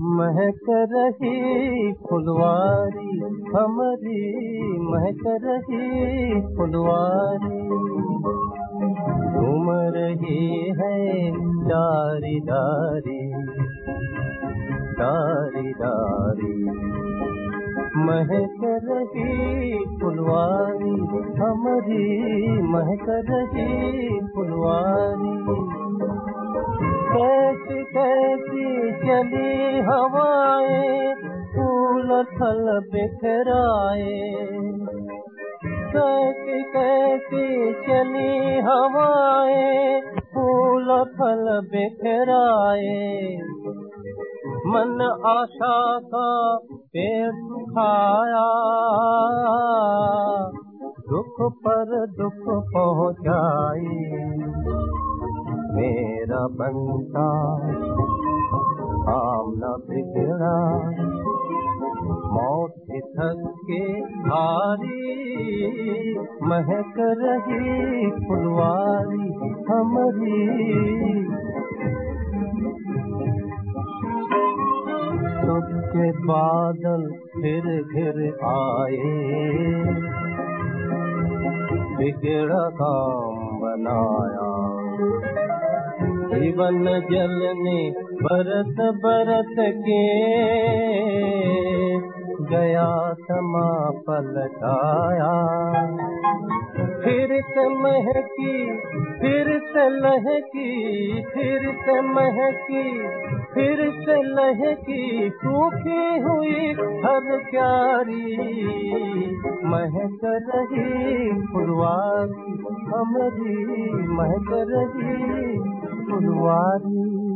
महक रही फुलवारी, हमारी महक रही फुलवारी। घूम रही है डारी डारी डारी डारी महक रही फुलवारी, हमारी महक रही फुलवारी। कैसी चली हवाएं फूल थल बिखराए। कैसी कैसी चली हवाएं फूल फल बिखराए। मन आशा का पेड़ सुखाया। दुख पर दुख पहुँचाए मेरा बनता आम न बिगड़ा। मौत थक के भारी महक रही फुलवारी हमारी। सुख के बादल फिर घिर आए, बिगड़ा काम बनाया। जीवन जल ने बरत बरत के गया समा पलटाया। फिर से महकी, फिर से लहकी, फिर से महकी, फिर से लहकी, सूखी हुई हर प्यारी। महक रही फुलवारी हमारी महक रही फुलवारी